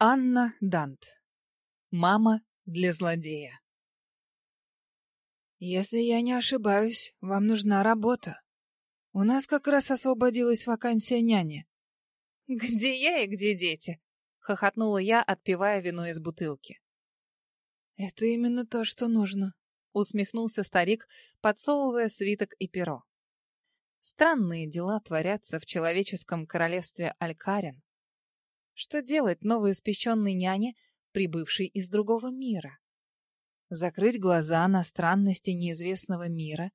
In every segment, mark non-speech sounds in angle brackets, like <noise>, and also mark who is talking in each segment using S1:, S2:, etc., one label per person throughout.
S1: Анна Дант. Мама для злодея.
S2: Если я не ошибаюсь, вам нужна работа. У нас как раз освободилась вакансия няни. <laughs>
S1: Где я и где дети? Хохотнула я, отпивая вино из бутылки.
S2: Это именно то, что нужно.
S1: Усмехнулся старик, подсовывая свиток и перо. Странные дела творятся в человеческом королевстве Алькарин. Что делать новоиспеченной няне, прибывшей из другого мира? Закрыть глаза на странности неизвестного мира?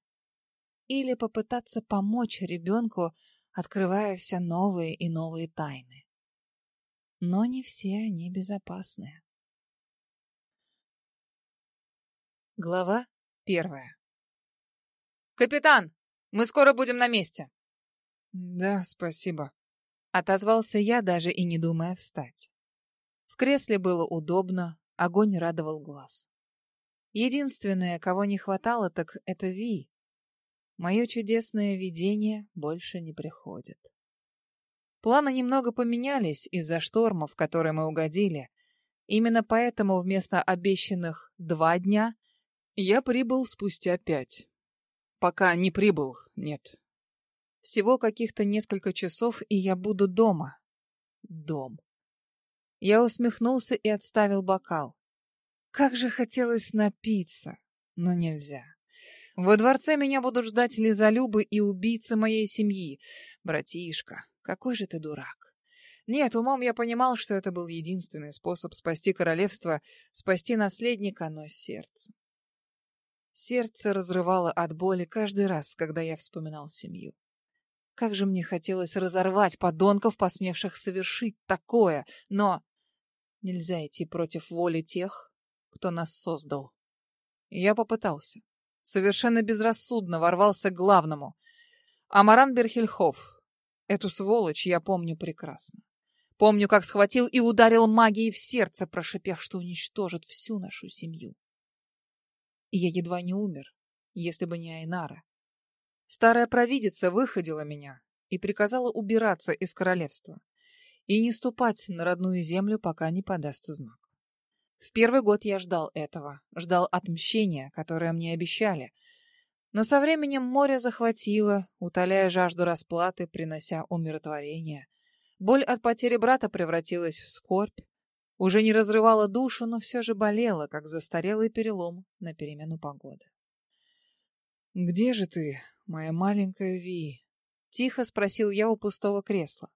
S1: Или попытаться помочь ребенку, открывая все новые и новые тайны? Но не все они безопасны. Глава первая. «Капитан, мы скоро будем на месте!»
S2: «Да, спасибо»,
S1: Отозвался я, даже и не думая встать. В кресле было удобно, огонь радовал глаз. Единственное, кого не хватало, так это Ви. Мое чудесное видение больше не приходит. Планы немного поменялись из-за шторма, в который мы угодили. Именно поэтому вместо обещанных два дня я прибыл спустя пять. Пока не прибыл, нет, всего каких-то несколько часов, и я буду дома. Дом. Я усмехнулся и отставил бокал. Как же хотелось напиться, но нельзя. Во дворце меня будут ждать лизолюбы и убийцы моей семьи. Братишка, какой же ты дурак. Нет, умом я понимал, что это был единственный способ спасти королевство, спасти наследника, но сердце. Сердце разрывало от боли каждый раз, когда я вспоминал семью. Как же мне хотелось разорвать подонков, посмевших совершить такое, но нельзя идти против воли тех, кто нас создал. я попытался. Совершенно безрассудно ворвался к главному. Амаран Берхельхоф. Эту сволочь я помню прекрасно. Помню, как схватил и ударил магией в сердце, прошипев, что уничтожит всю нашу семью. И я едва не умер, если бы не Айнара. Старая провидица выходила меня и приказала убираться из королевства и не ступать на родную землю, пока не подаст знак. В первый год я ждал этого, ждал отмщения, которое мне обещали. Но со временем море захватило, утоляя жажду расплаты, принося умиротворение. Боль от потери брата превратилась в скорбь. Уже не разрывала душу, но все же болела, как застарелый перелом на перемену погоды. «Где же ты, моя маленькая Ви?» — тихо спросил я у пустого кресла.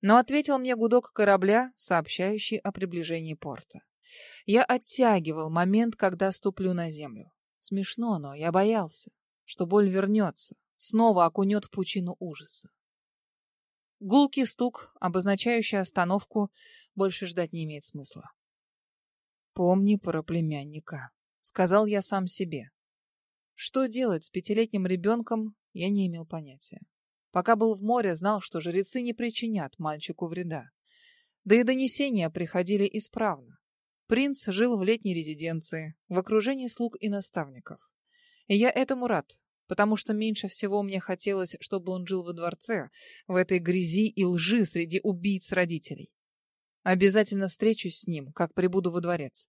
S1: Но ответил мне гудок корабля, сообщающий о приближении порта. Я оттягивал момент, когда ступлю на землю. Смешно, но я боялся, что боль вернется, снова окунет в пучину ужаса. Гулкий стук, обозначающий остановку, больше ждать не имеет смысла. «Помни про племянника», — сказал я сам себе. Что делать с пятилетним ребенком, я не имел понятия. Пока был в море, знал, что жрецы не причинят мальчику вреда. Да и донесения приходили исправно. Принц жил в летней резиденции, в окружении слуг и наставников. И я этому рад, потому что меньше всего мне хотелось, чтобы он жил во дворце, в этой грязи и лжи среди убийц родителей. Обязательно встречусь с ним, как прибуду во дворец.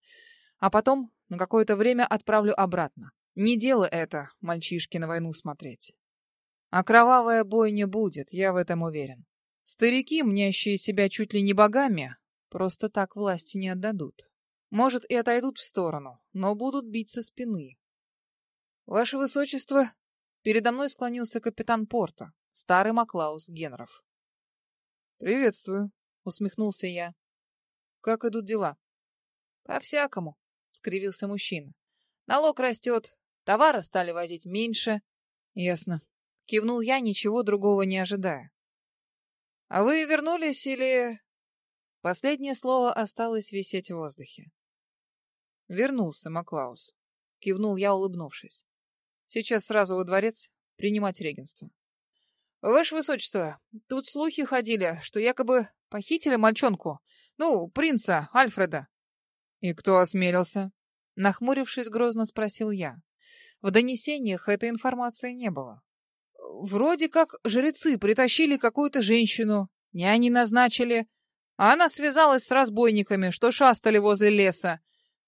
S1: А потом на какое-то время отправлю обратно, не дело это, мальчишки на войну смотреть. А кровавая бойня будет, я в этом уверен. Старики, мнящие себя чуть ли не богами, просто так власти не отдадут. Может, и отойдут в сторону, но будут бить со спины. Ваше Высочество, передо мной склонился капитан порта, старый Маклаус Генров. Приветствую, усмехнулся я. Как идут дела? По-всякому, скривился мужчина. Налог растет, Товары стали возить меньше. Ясно. Кивнул я, ничего другого не ожидая. А вы вернулись или... Последнее слово осталось висеть в воздухе. Вернулся, Маклаус. Кивнул я, улыбнувшись. Сейчас сразу во дворец принимать регенство. Ваше Высочество, тут слухи ходили, что якобы похитили мальчонку. Ну, принца Альфреда. И кто осмелился? Нахмурившись, грозно спросил я. В донесениях этой информации не было. Вроде как жрецы притащили какую-то женщину, няни назначили. А она связалась с разбойниками, что шастали возле леса.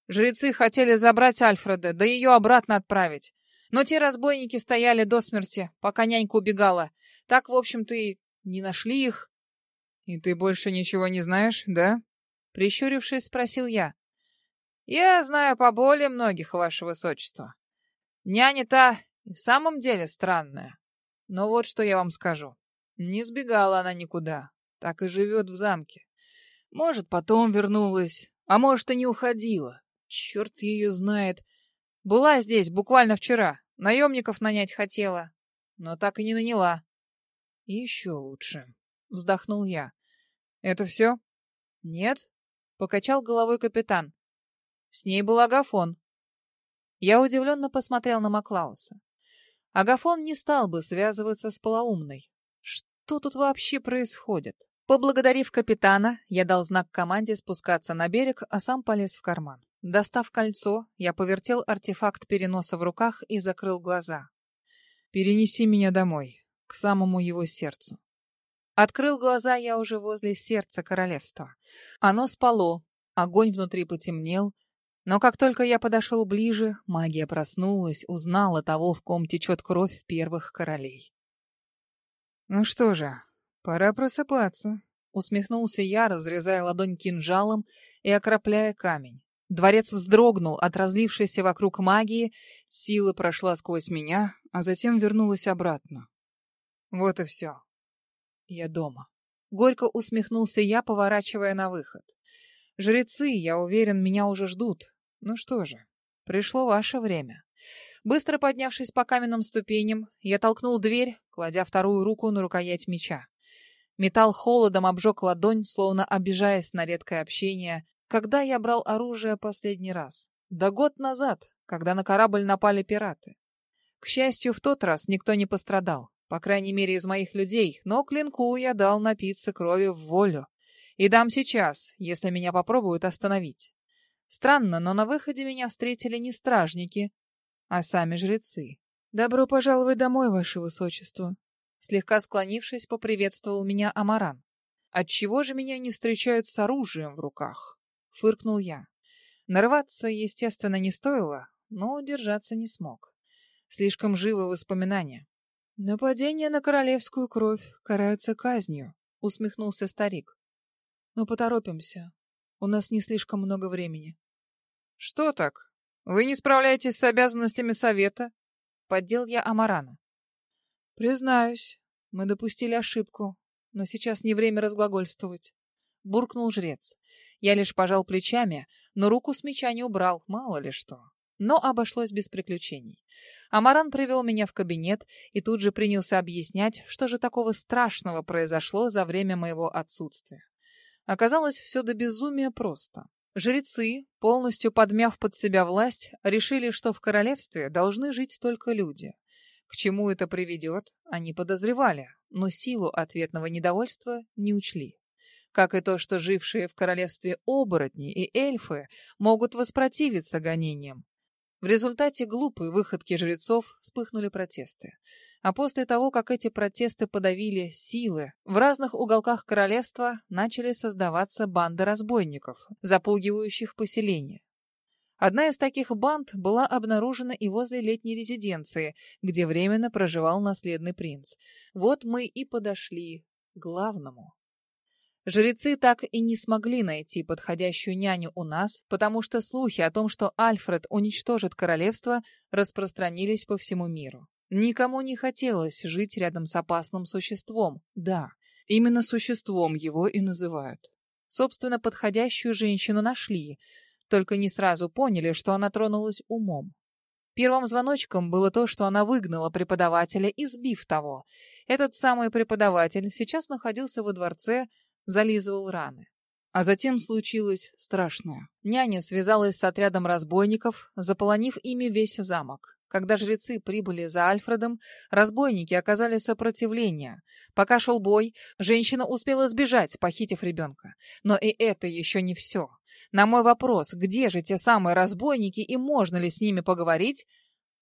S1: Жрецы хотели забрать Альфреда, да ее обратно отправить. Но те разбойники стояли до смерти, пока нянька убегала. Так, в общем-то, и не нашли их. — И ты больше ничего не знаешь, да? — прищурившись, спросил я. — Я знаю по более многих, ваше высочество. Няня та и в самом деле странная. Но вот что я вам скажу. Не сбегала она никуда, так и живет в замке. Может, потом вернулась, а может, и не уходила. Черт ее знает. Была здесь буквально вчера. Наемников нанять хотела, но так и не наняла. еще лучше. Вздохнул я. Это все? Нет? Покачал головой капитан. С ней был Агафон. Я удивленно посмотрел на Маклауса. Агафон не стал бы связываться с полоумной. Что тут вообще происходит? Поблагодарив капитана, я дал знак команде спускаться на берег, а сам полез в карман. Достав кольцо, я повертел артефакт переноса в руках и закрыл глаза. «Перенеси меня домой, к самому его сердцу». Открыл глаза я уже возле сердца королевства. Оно спало, огонь внутри потемнел, но как только я подошел ближе, магия проснулась, узнала того, в ком течет кровь первых королей. «Ну что же, «Пора просыпаться», — усмехнулся я, разрезая ладонь кинжалом и окропляя камень. Дворец вздрогнул от разлившейся вокруг магии, сила прошла сквозь меня, а затем вернулась обратно. Вот и все. Я дома. Горько усмехнулся я, поворачивая на выход. Жрецы, я уверен, меня уже ждут. Ну что же, пришло ваше время. Быстро поднявшись по каменным ступеням, я толкнул дверь, кладя вторую руку на рукоять меча. Металл холодом обжег ладонь, словно обижаясь на редкое общение. Когда я брал оружие последний раз? Да год назад, когда на корабль напали пираты. К счастью, в тот раз никто не пострадал, по крайней мере из моих людей, но клинку я дал напиться крови в волю. И дам сейчас, если меня попробуют остановить. Странно, но на выходе меня встретили не стражники, а сами жрецы. «Добро пожаловать домой, ваше высочество», Слегка склонившись, поприветствовал меня Амаран. «Отчего же меня не встречают с оружием в руках?» — фыркнул я. Нарваться, естественно, не стоило, но удержаться не смог. Слишком живы воспоминания. «Нападение на королевскую кровь карается казнью», — усмехнулся старик. «Но поторопимся. У нас не слишком много времени». «Что так? Вы не справляетесь с обязанностями совета?» — поддел я Амарана. «Признаюсь, мы допустили ошибку, но сейчас не время разглагольствовать», — буркнул жрец. Я лишь пожал плечами, но руку с меча не убрал, мало ли что. Но обошлось без приключений. Амаран привел меня в кабинет и тут же принялся объяснять, что же такого страшного произошло за время моего отсутствия. Оказалось, все до безумия просто. Жрецы, полностью подмяв под себя власть, решили, что в королевстве должны жить только люди. К чему это приведет, они подозревали, но силу ответного недовольства не учли. Как и то, что жившие в королевстве оборотни и эльфы могут воспротивиться гонениям. В результате глупой выходки жрецов вспыхнули протесты. А после того, как эти протесты подавили силы, в разных уголках королевства начали создаваться банды разбойников, запугивающих поселения. Одна из таких банд была обнаружена и возле летней резиденции, где временно проживал наследный принц. Вот мы и подошли к главному. Жрецы так и не смогли найти подходящую няню у нас, потому что слухи о том, что Альфред уничтожит королевство, распространились по всему миру. Никому не хотелось жить рядом с опасным существом. Да, именно существом его и называют. Собственно, подходящую женщину нашли — только не сразу поняли, что она тронулась умом. Первым звоночком было то, что она выгнала преподавателя, избив того. Этот самый преподаватель сейчас находился во дворце, зализывал раны. А затем случилось страшное. Няня связалась с отрядом разбойников, заполонив ими весь замок. Когда жрецы прибыли за Альфредом, разбойники оказали сопротивление. Пока шел бой, женщина успела сбежать, похитив ребенка. Но и это еще не все. На мой вопрос, где же те самые разбойники и можно ли с ними поговорить,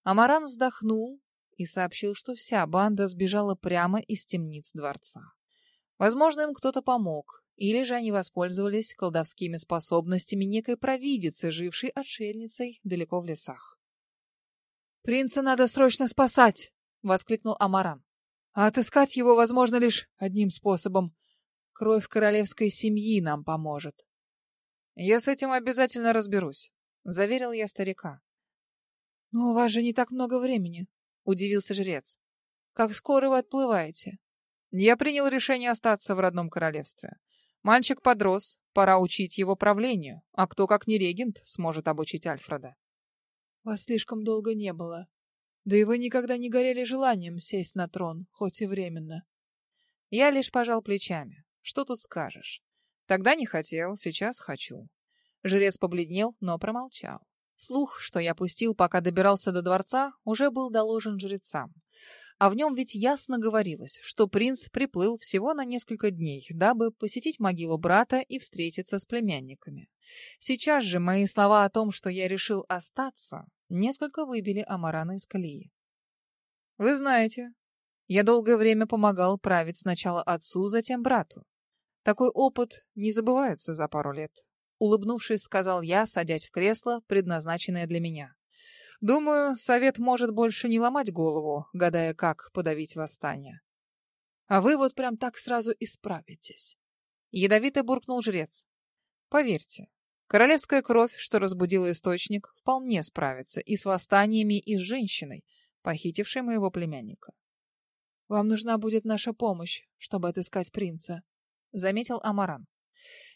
S1: Амаран вздохнул и сообщил, что вся банда сбежала прямо из темниц дворца. Возможно, им кто-то помог, Или же они воспользовались колдовскими способностями некой провидицы, жившей отшельницей далеко в лесах.
S2: «Принца надо срочно спасать!» — воскликнул Амаран. «А отыскать его возможно лишь одним способом. Кровь королевской семьи нам поможет».
S1: «Я с этим обязательно разберусь», — заверил я старика.
S2: «Но у вас же не так много времени», — удивился жрец. «Как скоро вы отплываете?»
S1: «Я принял решение остаться в родном королевстве. Мальчик подрос, пора учить его правлению, а кто, как не регент, сможет обучить Альфреда?»
S2: «Вас слишком долго не было. Да и вы никогда не горели желанием сесть на трон, хоть и временно».
S1: Я лишь пожал плечами. Что тут скажешь? Тогда не хотел, сейчас хочу. Жрец побледнел, но промолчал. Слух, что я пустил, пока добирался до дворца, уже был доложен жрецам. А в нем ведь ясно говорилось, что принц приплыл всего на несколько дней, дабы посетить могилу брата и встретиться с племянниками. Сейчас же мои слова о том, что я решил остаться, несколько выбили Амарана из колеи. Вы знаете, я долгое время помогал править сначала отцу, затем брату. Такой опыт не забывается за пару лет. Улыбнувшись, сказал я, садясь в кресло, предназначенное для меня. Думаю, совет может больше не ломать голову, гадая, как подавить восстание.
S2: А вы вот прям так сразу исправитесь.
S1: Ядовито буркнул жрец. Поверьте, королевская кровь, что разбудила источник, вполне справится и с восстаниями, и с женщиной, похитившей моего племянника.
S2: Вам нужна будет наша помощь, чтобы отыскать принца,
S1: заметил Амаран.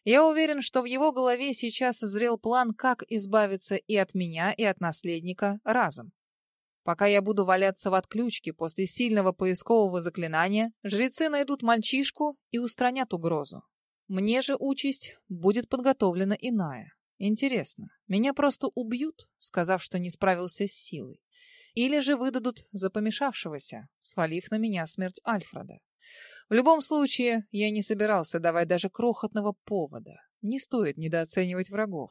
S1: Я уверен, что в его голове сейчас созрел план, как избавиться и от меня, и от наследника разом. Пока я буду валяться в отключке после сильного поискового заклинания, жрецы найдут мальчишку и устранят угрозу. Мне же участь будет подготовлена иная. Интересно, меня просто убьют, сказав, что не справился с силой? Или же выдадут за помешавшегося, свалив на меня смерть Альфреда? В любом случае, я не собирался давать даже крохотного повода. Не стоит недооценивать врагов.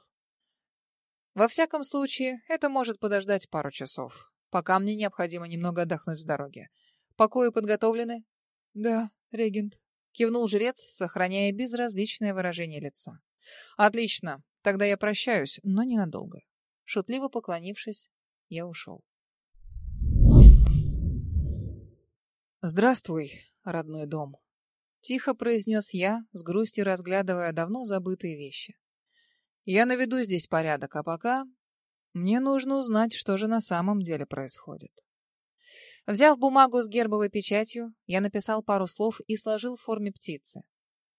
S1: Во всяком случае, это может подождать пару часов, пока мне необходимо немного отдохнуть с дороги. Покои подготовлены?
S2: Да, регент.
S1: Кивнул жрец, сохраняя безразличное выражение лица. Отлично, тогда я прощаюсь, но ненадолго. Шутливо поклонившись, я ушел. Здравствуй, родной дом. Тихо произнес я, с грустью разглядывая давно забытые вещи. Я наведу здесь порядок, а пока мне нужно узнать, что же на самом деле происходит. Взяв бумагу с гербовой печатью, я написал пару слов и сложил в форме птицы.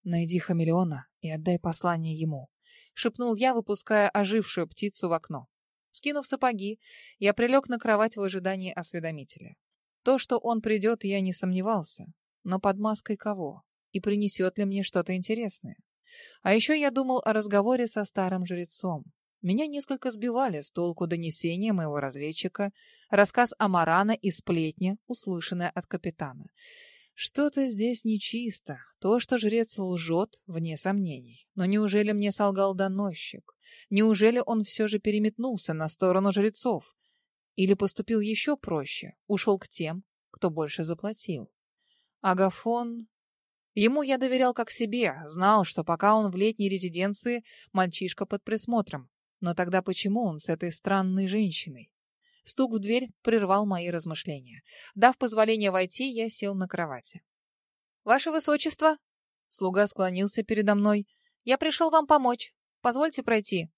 S1: «Найди хамелеона и отдай послание ему», — шепнул я, выпуская ожившую птицу в окно. Скинув сапоги, я прилег на кровать в ожидании осведомителя. То, что он придет, я не сомневался. Но под маской кого? И принесет ли мне что-то интересное? А еще я думал о разговоре со старым жрецом. Меня несколько сбивали с толку донесения моего разведчика, рассказ Амарана и сплетня, услышанная от капитана. Что-то здесь нечисто. То, что жрец лжет, вне сомнений. Но неужели мне солгал доносчик? Неужели он все же переметнулся на сторону жрецов? Или поступил еще проще, ушел к тем, кто больше заплатил. Агафон... Ему я доверял как себе, знал, что пока он в летней резиденции, мальчишка под присмотром. Но тогда почему он с этой странной женщиной? Стук в дверь прервал мои размышления. Дав позволение войти, я сел на кровати. «Ваше Высочество!» Слуга склонился передо мной. «Я пришел вам помочь. Позвольте пройти».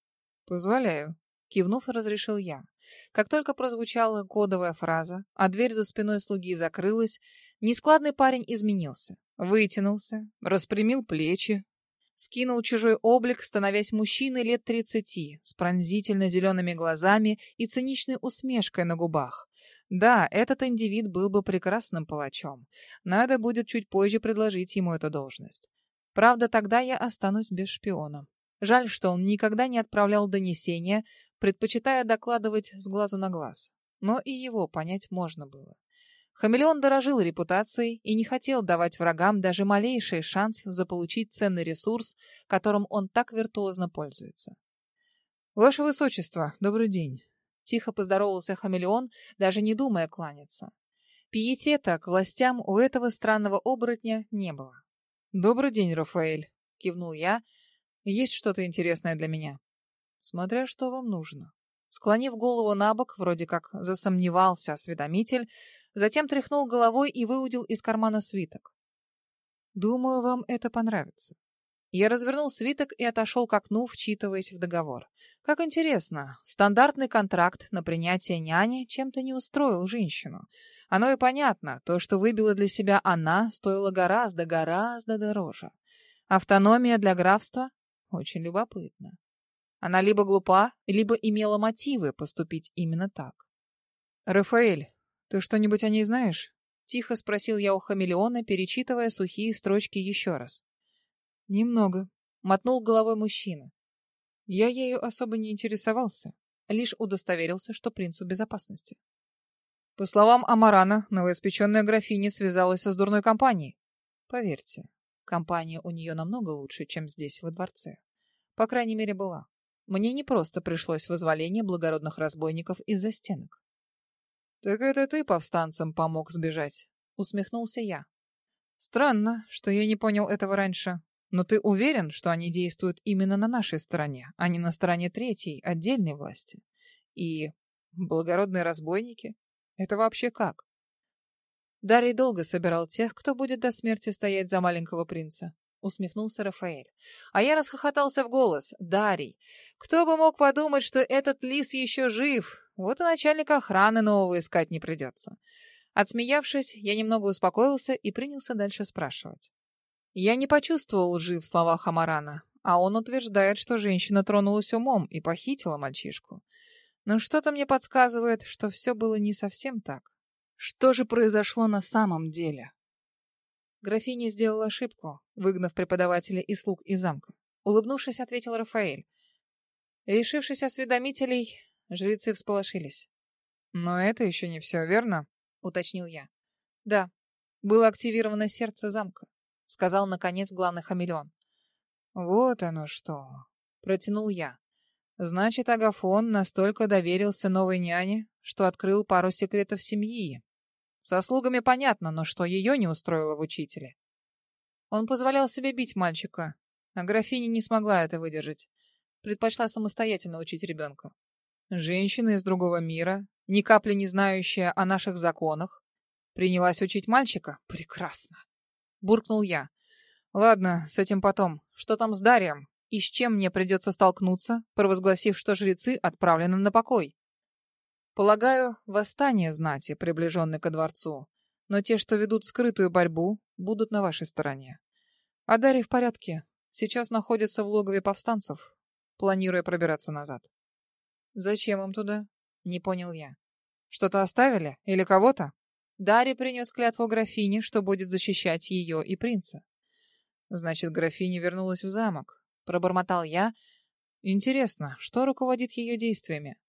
S1: «Позволяю», — кивнув, разрешил я. Как только прозвучала кодовая фраза, а дверь за спиной слуги закрылась, нескладный парень изменился. Вытянулся, распрямил плечи, скинул чужой облик, становясь мужчиной лет тридцати, с пронзительно зелеными глазами и циничной усмешкой на губах. Да, этот индивид был бы прекрасным палачом. Надо будет чуть позже предложить ему эту должность. Правда, тогда я останусь без шпиона. Жаль, что он никогда не отправлял донесения, предпочитая докладывать с глазу на глаз. Но и его понять можно было. Хамелеон дорожил репутацией и не хотел давать врагам даже малейший шанс заполучить ценный ресурс, которым он так виртуозно пользуется. «Ваше Высочество, добрый день!» Тихо поздоровался хамелеон, даже не думая кланяться. Пиетета к властям у этого странного оборотня не было. «Добрый день, Рафаэль!» кивнул я. Есть что-то интересное для меня. Смотря что вам нужно. Склонив голову на бок, вроде как засомневался осведомитель, затем тряхнул головой и выудил из кармана свиток. Думаю, вам это понравится. Я развернул свиток и отошел к окну, вчитываясь в договор. Как интересно, стандартный контракт на принятие няни чем-то не устроил женщину. Оно и понятно, то, что выбила для себя она, стоило гораздо, гораздо дороже. Автономия для графства? Очень любопытно. Она либо глупа, либо имела мотивы поступить именно так. «Рафаэль, ты что-нибудь о ней знаешь?» — тихо спросил я у хамелеона, перечитывая сухие строчки еще раз. «Немного», — мотнул головой мужчина. Я ею особо не интересовался, лишь удостоверился, что принц в безопасности. По словам Амарана, новоиспеченная графиня связалась с дурной компанией. Поверьте, компания у нее намного лучше, чем здесь, во дворце. По крайней мере, была. Мне не просто пришлось вызволение благородных разбойников из-за стенок. «Так это ты повстанцам помог сбежать?» — усмехнулся я. «Странно, что я не понял этого раньше. Но ты уверен, что они действуют именно на нашей стороне, а не на стороне третьей, отдельной власти? И благородные разбойники? Это вообще как?» Дарий долго собирал тех, кто будет до смерти стоять за маленького принца. — усмехнулся Рафаэль. А я расхохотался в голос. «Дарий, кто бы мог подумать, что этот лис еще жив? Вот и начальник охраны нового искать не придется». Отсмеявшись, я немного успокоился и принялся дальше спрашивать. Я не почувствовал лжи в словах Амарана, а он утверждает, что женщина тронулась умом и похитила мальчишку. Но что-то мне подсказывает, что все было не совсем так. Что же произошло на самом деле? Графиня сделала ошибку, выгнав преподавателя и слуг из замка. Улыбнувшись, ответил Рафаэль. Решившись осведомителей, жрецы всполошились. «Но это еще не все, верно?» — уточнил я. «Да, было активировано сердце замка», — сказал, наконец, главный хамелеон. «Вот оно что!» — протянул я. «Значит, Агафон настолько доверился новой няне, что открыл пару секретов семьи, со слугами понятно, но что ее не устроило в учителе? Он позволял себе бить мальчика, а графиня не смогла это выдержать. Предпочла самостоятельно учить ребенка. Женщина из другого мира, ни капли не знающая о наших законах, принялась учить мальчика? Прекрасно. Буркнул я. Ладно, с этим потом. Что там с Дарием? И с чем мне придется столкнуться, провозгласив, что жрецы отправлены на покой? Полагаю, восстание знати, приближенные ко дворцу, но те, что ведут скрытую борьбу, будут на вашей стороне. А Дарий в порядке. Сейчас находится в логове повстанцев, планируя пробираться назад. Зачем им туда? Не понял я. Что-то оставили? Или кого-то? Дарий принес клятву графине, что будет защищать ее и принца. Значит, графиня вернулась в замок. Пробормотал я. Интересно, что руководит ее действиями?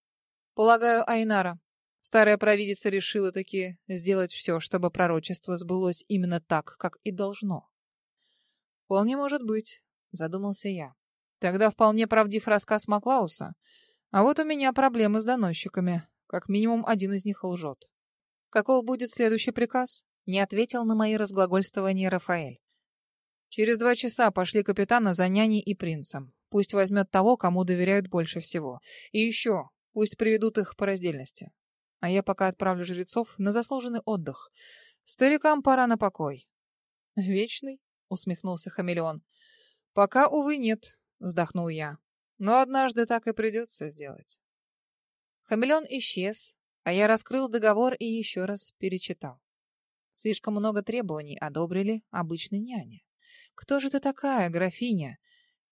S1: Полагаю, Айнара. Старая провидица решила таки сделать все, чтобы пророчество сбылось именно так, как и должно. Вполне может быть, задумался я. Тогда вполне правдив рассказ Маклауса. А вот у меня проблемы с доносчиками. Как минимум один из них лжет. Каков будет следующий приказ? Не ответил на мои разглагольствования Рафаэль. Через два часа пошли капитана за няней и принцем. Пусть возьмет того, кому доверяют больше всего. И еще, Пусть приведут их по раздельности. А я пока отправлю жрецов на заслуженный отдых. Старикам пора на покой. Вечный? Усмехнулся хамелеон. Пока, увы, нет, вздохнул я. Но однажды так и придется сделать. Хамелеон исчез, а я раскрыл договор и еще раз перечитал. Слишком много требований одобрили обычной няне. Кто же ты такая, графиня?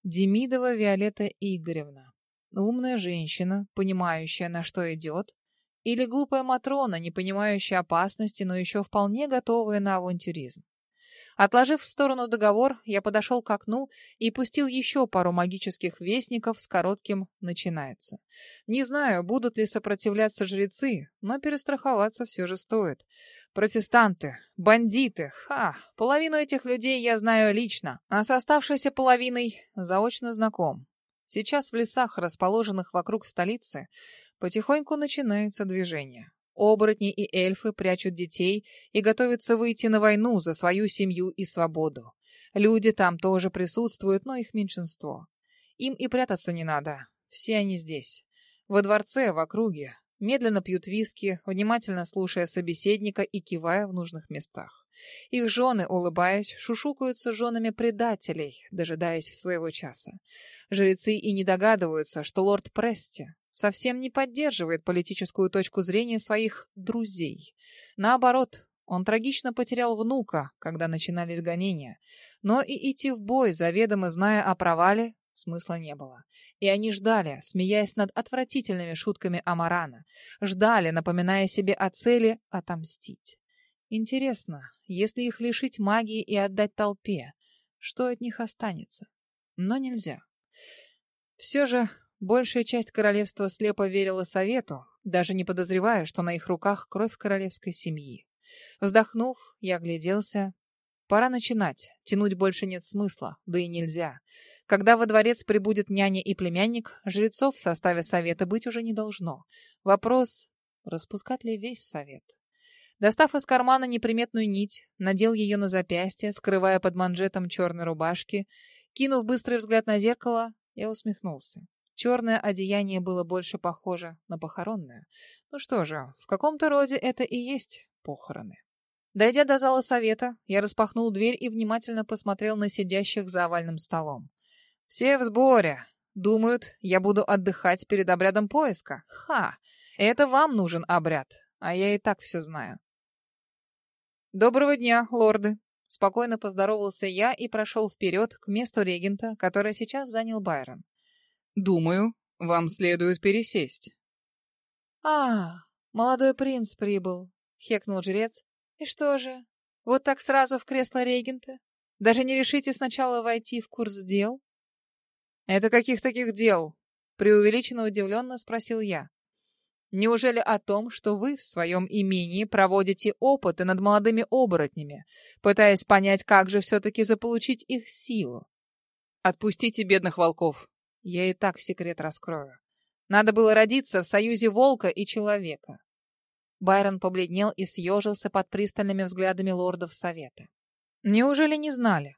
S1: Демидова Виолетта Игоревна. Умная женщина, понимающая, на что идет, или глупая Матрона, не понимающая опасности, но еще вполне готовая на авантюризм. Отложив в сторону договор, я подошел к окну и пустил еще пару магических вестников с коротким «начинается». Не знаю, будут ли сопротивляться жрецы, но перестраховаться все же стоит. Протестанты, бандиты, ха, половину этих людей я знаю лично, а с оставшейся половиной заочно знаком. Сейчас в лесах, расположенных вокруг столицы, потихоньку начинается движение. Оборотни и эльфы прячут детей и готовятся выйти на войну за свою семью и свободу. Люди там тоже присутствуют, но их меньшинство. Им и прятаться не надо. Все они здесь. Во дворце, в округе. Медленно пьют виски, внимательно слушая собеседника и кивая в нужных местах. Их жены, улыбаясь, шушукаются женами предателей, дожидаясь своего часа. Жрецы и не догадываются, что лорд Прести совсем не поддерживает политическую точку зрения своих «друзей». Наоборот, он трагично потерял внука, когда начинались гонения. Но и идти в бой, заведомо зная о провале, смысла не было. И они ждали, смеясь над отвратительными шутками Амарана. Ждали, напоминая себе о цели отомстить. Интересно, если их лишить магии и отдать толпе, что от них останется? Но нельзя. Все же большая часть королевства слепо верила совету, даже не подозревая, что на их руках кровь королевской семьи. Вздохнув, я огляделся. Пора начинать. Тянуть больше нет смысла, да и нельзя. Когда во дворец прибудет няня и племянник, жрецов в составе совета быть уже не должно. Вопрос, распускать ли весь совет? Достав из кармана неприметную нить, надел ее на запястье, скрывая под манжетом черной рубашки. Кинув быстрый взгляд на зеркало, я усмехнулся. Черное одеяние было больше похоже на похоронное. Ну что же, в каком-то роде это и есть похороны. Дойдя до зала совета, я распахнул дверь и внимательно посмотрел на сидящих за овальным столом. Все в сборе. Думают, я буду отдыхать перед обрядом поиска. Ха! Это вам нужен обряд, а я и так все знаю. Доброго дня, лорды. Спокойно поздоровался я и прошел вперед к месту регента, которое сейчас занял Байрон.
S2: Думаю, вам следует пересесть.
S1: А, молодой принц прибыл, хекнул жрец. И что же? Вот так сразу в кресло регента? Даже не решите сначала войти в курс дел? Это каких таких дел? Преувеличенно удивленно спросил я. Неужели о том, что вы в своем имении проводите опыты над молодыми оборотнями, пытаясь понять, как же все-таки заполучить их силу? Отпустите бедных волков. Я и так секрет раскрою. Надо было родиться в союзе волка и человека. Байрон побледнел и съежился под пристальными взглядами лордов совета. Неужели не знали?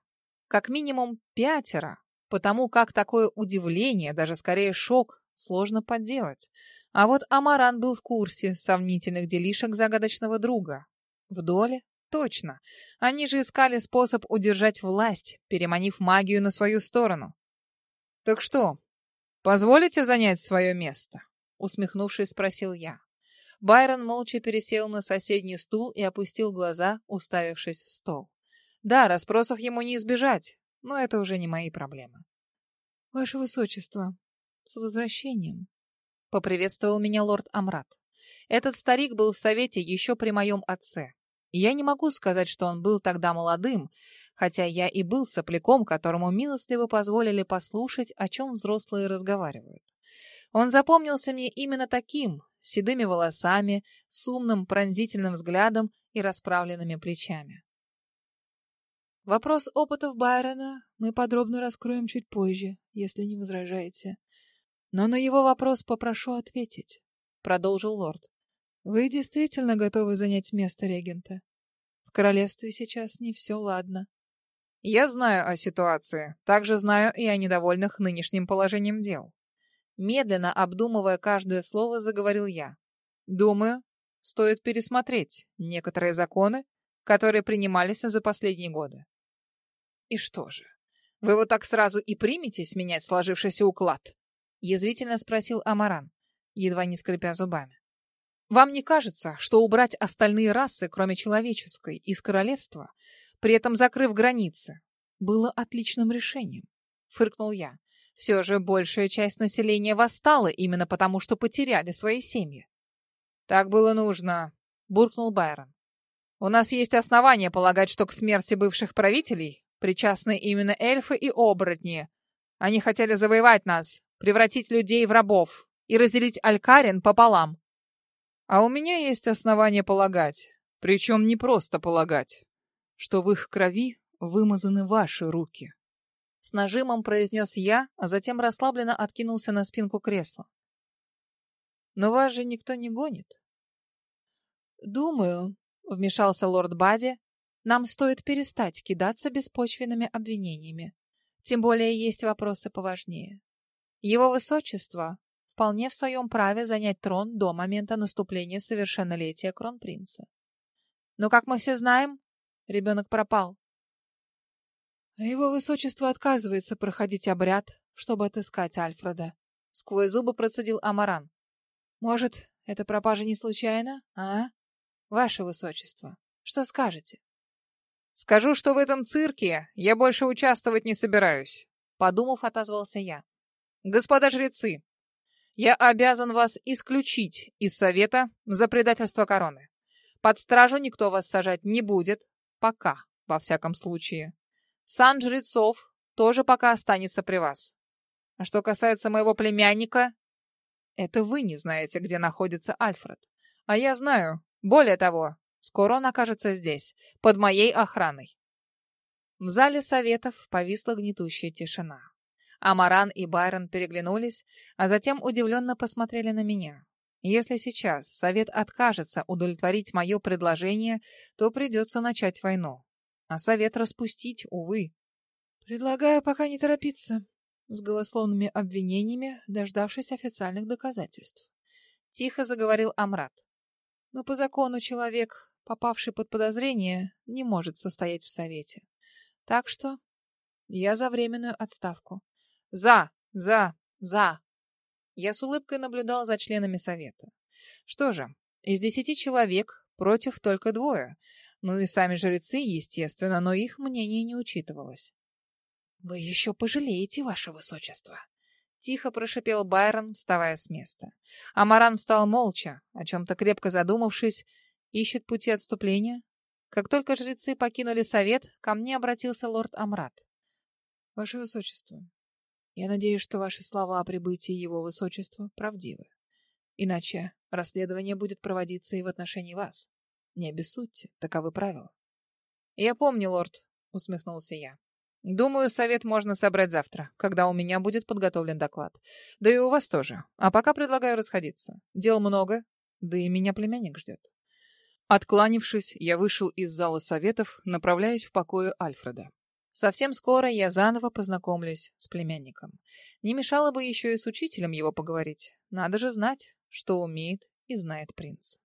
S1: Как минимум пятеро, потому как такое удивление, даже скорее шок, сложно подделать. А вот Амаран был в курсе сомнительных делишек загадочного друга. В доле? Точно. Они же искали способ удержать власть, переманив магию на свою сторону. «Так что, позволите занять свое место?» Усмехнувшись, спросил я. Байрон молча пересел на соседний стул и опустил глаза, уставившись в стол. Да, расспросов ему не избежать, но это уже не мои проблемы. «Ваше Высочество, с возвращением!» — поприветствовал меня лорд Амрат. Этот старик был в совете еще при моем отце. я не могу сказать, что он был тогда молодым, хотя я и был сопляком, которому милостливо позволили послушать, о чем взрослые разговаривают. Он запомнился мне именно таким, седыми волосами, с умным пронзительным взглядом и расправленными плечами. Вопрос опытов Байрона мы подробно раскроем чуть позже, если не возражаете. Но на его вопрос попрошу ответить, — продолжил лорд. Вы действительно готовы занять место регента? В королевстве сейчас не все ладно. Я знаю о ситуации, также знаю и о недовольных нынешним положением дел. Медленно обдумывая каждое слово, заговорил я. Думаю, стоит пересмотреть некоторые законы, которые принимались за последние годы. И что же, вы вот так сразу и приметесь менять сложившийся уклад? Язвительно спросил Амаран, едва не скрипя зубами. Вам не кажется, что убрать остальные расы, кроме человеческой, из королевства, при этом закрыв границы, было отличным решением? Фыркнул я. Все же большая часть населения восстала именно потому, что потеряли свои семьи. Так было нужно, буркнул Байрон. У нас есть основания полагать, что к смерти бывших правителей причастны именно эльфы и оборотни. Они хотели завоевать нас, превратить людей в рабов и разделить Алькарин пополам. А у меня есть основания полагать, причем не просто полагать, что в их крови вымазаны ваши руки. С нажимом произнес я, а затем расслабленно откинулся на спинку кресла. Но вас же никто не гонит. Думаю, вмешался лорд Бади, Нам стоит перестать кидаться беспочвенными обвинениями. Тем более есть вопросы поважнее. Его высочество вполне в своем праве занять трон до момента наступления совершеннолетия кронпринца. Но, как мы все знаем, ребенок пропал.
S2: Его высочество отказывается проходить обряд, чтобы отыскать Альфреда.
S1: Сквозь зубы процедил Амаран.
S2: Может, эта пропажа не случайна, а? Ваше высочество, что скажете?
S3: Скажу, что в этом цирке я больше участвовать не собираюсь. Подумав, отозвался я. Господа жрецы, я обязан вас исключить из совета за предательство короны. Под стражу никто вас сажать не будет. Пока, во всяком случае. Сан жрецов тоже пока останется при вас. А что касается моего племянника, это вы не знаете, где находится Альфред. А я знаю. Более того, скоро он окажется здесь, под моей охраной. В зале советов повисла гнетущая тишина. Амаран и Байрон переглянулись, а затем удивленно посмотрели на меня. Если сейчас совет откажется удовлетворить мое предложение, то придется начать войну. А совет распустить, увы.
S2: Предлагаю пока не торопиться, с голословными обвинениями, дождавшись официальных доказательств.
S1: Тихо заговорил Амрат.
S2: Но по закону человек, попавший под подозрение, не может состоять в совете. Так что я за временную отставку.
S1: За! За! За! Я с улыбкой наблюдал за членами совета. Что же, из десяти человек против только двое. Ну и сами жрецы, естественно, но их мнение не учитывалось.
S2: «Вы еще пожалеете, ваше высочество!»
S1: Тихо прошипел Байрон, вставая с места. Амаран встал молча, о чем-то крепко задумавшись, ищет пути отступления. Как только жрецы покинули совет, ко мне обратился лорд Амрат.
S2: «Ваше высочество, я надеюсь, что ваши слова о прибытии его высочества правдивы. Иначе расследование будет проводиться и в отношении вас. Не обессудьте, таковы правила».
S3: «Я помню, лорд», — усмехнулся я. Думаю, совет можно собрать завтра, когда у меня будет подготовлен доклад. Да и у вас тоже. А пока предлагаю расходиться. Дел много, да и меня племянник ждет. Откланившись, я вышел из зала советов, направляясь в покое Альфреда. Совсем скоро я заново познакомлюсь с племянником. Не мешало бы еще и с учителем его поговорить. Надо же знать, что умеет и знает принц.